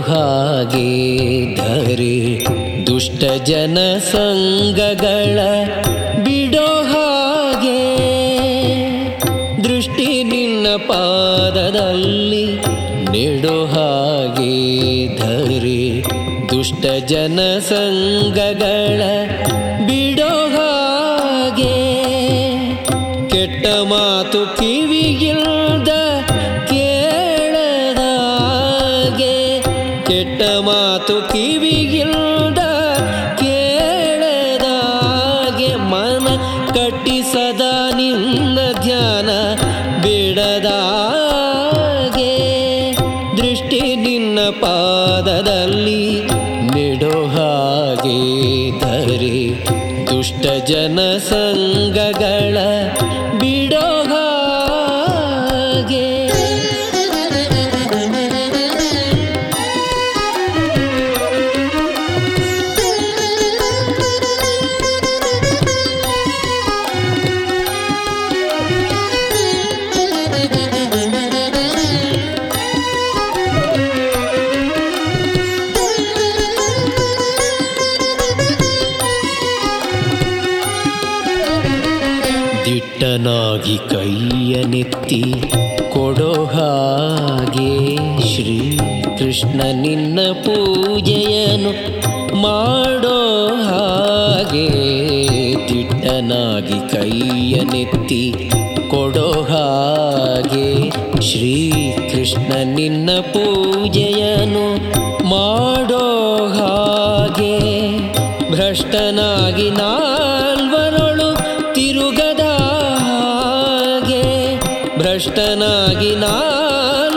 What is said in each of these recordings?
ಹಾಗೆ ಧರಿ ದುಷ್ಟ ಜನ ಸಂಘಗಳ ಬಿಡೋ ಹಾಗೆ. ದೃಷ್ಟಿ ನಿನ್ನ ಪಾದದಲ್ಲಿ ನೆಡೋ ಹಾಗೆ ಧರಿ ದುಷ್ಟ ಜನ ಸಂಘಗಳ ಬಿಡೋ ಹಾಗೆ. ಕೆಟ್ಟ ಮಾತು ಪಾದದಲ್ಲಿ ನೆಡೋ ಹಾಗೆ ಧರೆ ದುಷ್ಟ ಜನ ಸಂಗಗಳ ದಿಟ್ಟನಾಗಿ ಕೈಯನೆತ್ತಿ ಕೊಡೋ ಹಾಗೆ ಶ್ರೀ ಕೃಷ್ಣ ನಿನ್ನ ಪೂಜೆಯನು ಮಾಡೋ ಹಾಗೆ ದಿಟ್ಟನಾಗಿ ಕೈಯನೆತ್ತಿ ಕೊಡೋ ಹಾಗೆ ಶ್ರೀ ಕೃಷ್ಣ ನಿನ್ನ ಪೂಜೆಯನು ಮಾಡೋ ಹಾಗೆ ಭ್ರಷ್ಟನಾಗಿ ನಾಲ್ವರೊಳು ಭ್ರಷ್ಟನಾಗಿ ನಾಲ್ವರೊಳು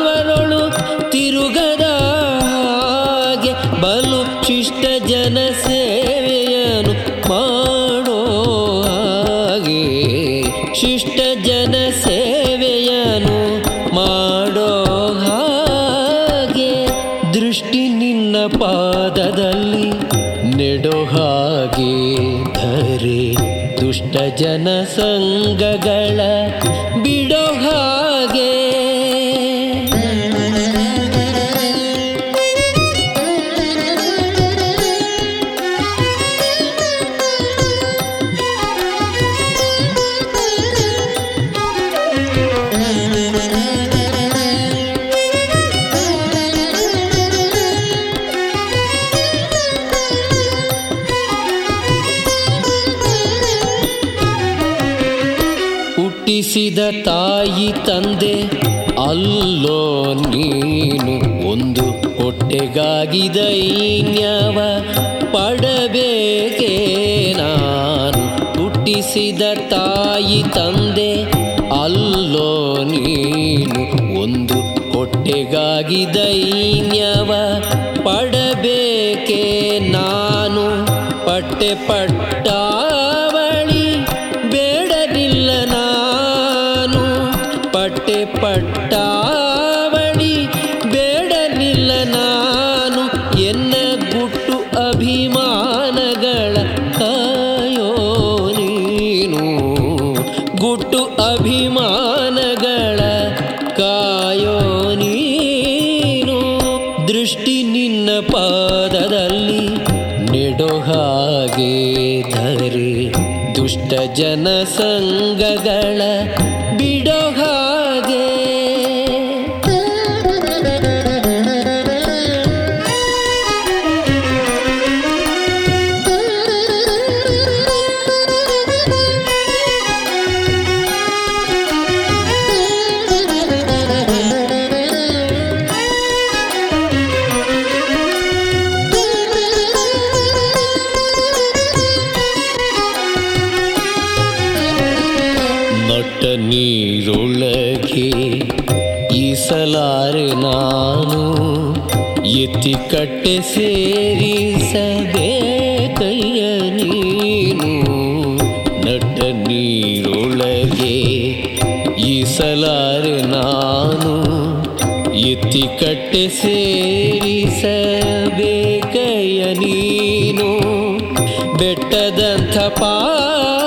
ಹುಟ್ಟಿಸಿದ ತಾಯಿ ತಂದೆ, ಅಲ್ಲೋ ನೀನು ಒಂದು ಹೊಟ್ಟೆಗಾಗಿ ದೈನ್ಯವ ಪಡಬೇಕೇ ನಾನು ಹುಟ್ಟಿಸಿದ ತಾಯಿ ತಂದೆ, ಅಲ್ಲೋ ನೀನು ಒಂದು ಹೊಟ್ಟೆಗಾಗಿ ದೈನ್ಯವ ಗುಟ್ಟು ಅಭಿಮಾನಗಳ ಕಾಯೋ ನೀನು. ದೃಷ್ಟಿ ನಿನ್ನ ಪಾದದಲ್ಲಿ ನೆಡೋ ಹಾಗೆ ಧರೆ. ದುಷ್ಟ ಜನ ಸಂಗಗಳ ಬಿಡೋ ಹಾಗೆ ನಟ್ಟ ನೀರೊಳಗೆ ಈಸಲಾರೆ ನಾನು. ಎತ್ತಿ ಕಟ್ಟೆ ಕೈಯ ನೀನು. ನಟ್ಟ ನೀರೊಳಗೆ ಈಸಲಾರೆ ನಾನು. ಎತ್ತಿ ಕಟ್ಟೆ ಸೇರಿಸಬೇಕಯ್ಯ ನೀನು. ಬೆಟ್ಟದಂಥ ಪಾಪವ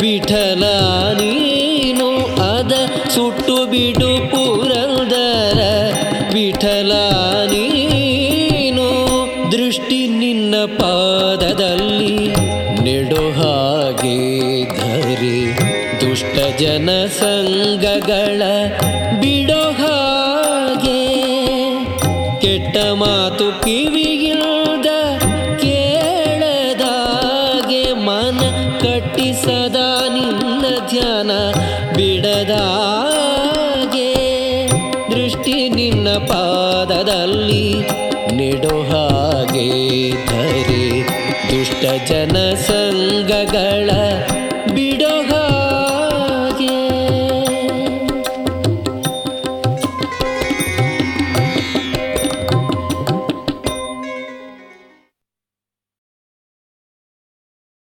ವಿಠಲ ನೀನು ಅದ ಸುಟ್ಟು ಬಿಡು ಪುರಂದರ. ಬಿಠಲ ನೀನು ದೃಷ್ಟಿ ನಿನ್ನ ಪಾದದಲ್ಲಿ ನೆಡೋ ಹಾಗೆ ಧರಿ. ದುಷ್ಟ ಜನ ಸಂಘಗಳ ಬಿಡೋ ಹಾಗೆ. ಕೆಟ್ಟ ಮಾತು ಕಿವಿಗಿಲ್ದ ಕಟ್ಟಿ ಸದಾ ನಿನ್ನ ಧ್ಯಾನ ಬಿಡದಾಗೆ. ದೃಷ್ಟಿ ನಿನ್ನ ಪಾದದಲ್ಲಿ ನೆಡೋ ಹಾಗೆ ಧರಿ. ದುಷ್ಟ ಜನ